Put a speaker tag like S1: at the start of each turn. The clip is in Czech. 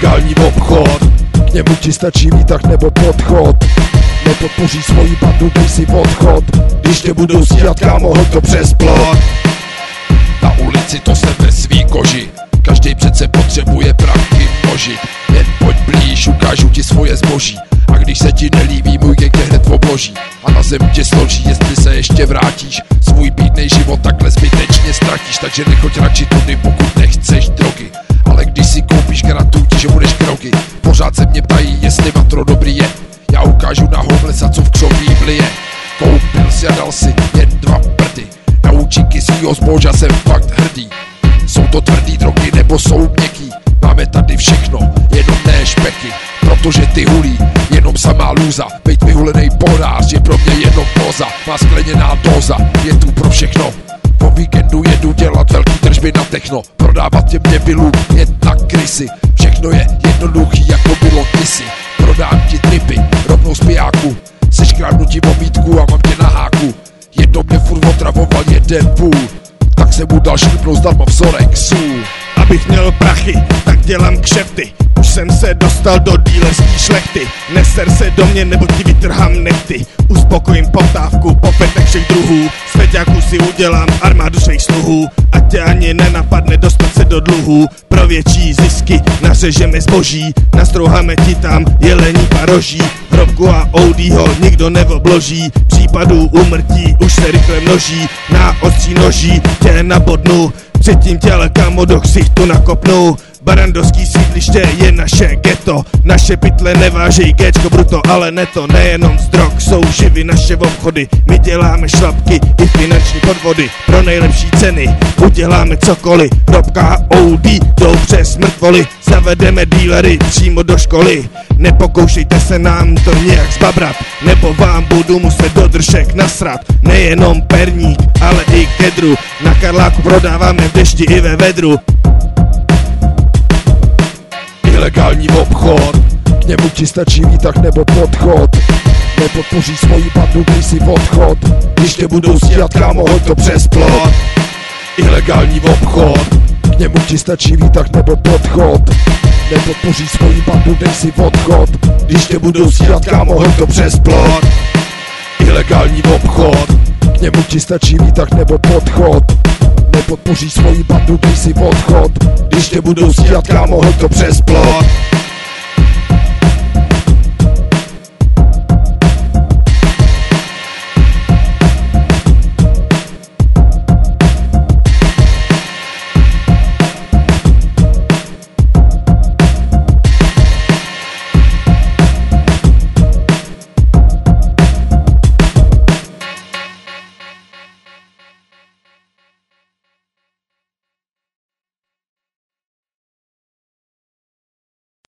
S1: Ilegální obchod. K němu ti stačí výtah nebo podchod. Nepodpoří svoji bandu, dej si odchod. Když tě budou stíhat, kámo, hoď to přes plot. Na ulici to jsem ve svý koži. Každý přece potřebuje prachy množit Jen pojď blíž, ukážu ti svoje zboží. A když se ti nelíbí, můj gang je hned v obloží A na zem tě složí, jestli se ještě vrátíš. Svůj bídnej život takhle zbytečně ztratíš Takže nechoď radši tudy, pokud nechceš drogy blije Koupil si a dal si jen dva prdy. Na účinky svýho zboža jsem fakt hrdý. Jsou to tvrdý drogy nebo jsou měkký? Máme tady všechno, jenom ne špeky. Protože ty hulí, jenom samá lůza. Bejt vyhulený porář je pro mě jenom poza. Má skleněná doza, je tu pro všechno. Po víkendu jedu dělat velký tržby na techno. Prodávat těm debilům je tak krysy Všechno je jednoduchý jako bylo kdysi. Prodám ti tripy, rovnou z pijáku otravoval jeden půl tak se mu dal šlipnout zdarma vzorek sůl.
S2: Abych měl prachy, tak dělám kšefty Už jsem se dostal do dílerský šlechty. Neser se do mě, nebo ti vytrhám nechty. Uspokojím poptávku po petech všech druhů Z si udělám armádu svých sluhů. A tě ani nenapadne dostat se do dluhů Pro větší zisky nařežeme zboží Nastrouháme ti tam jelení paroží Hrobku a Oudyho nikdo nevobloží Případů umrtí už se rychle množí. Na ostří noží tě nabodnu. Předtím těle kamo do ksichtu nakopnou Barandovský sídliště je naše ghetto. Naše pytle nevážej géčko bruto, ale neto Nejenom z drog. Jsou živy naše obchody. My děláme šlapky i finanční podvody. Pro nejlepší ceny uděláme cokoliv a OD jdou přes mrtvoly Zavedeme dílery přímo do školy. Nepokoušejte se nám to nějak zbabrat Nebo vám budu muset do držek nasrat. Nejenom perník, ale i kedru. Na Karláku prodáváme v dešti i ve vedru
S1: Ilegální obchod. K němu ti stačí výtah nebo podchod. Nepodpoří svoji bandu, dej si odchod. Když tě budou stíhat, kámo, hoď to přes plot. Ilegální obchod. K němu ti stačí výtah nebo podchod. Nepodpoří svoji bandu, dej si odchod. Když tě budou stíhat, kámo, hoď to přes plot. Ilegální obchod. K němu ti stačí výtah nebo podchod Nepodpoří svoji bandu, dej si odchod. Když tě budou stíhat, kámo, hoď to přes plot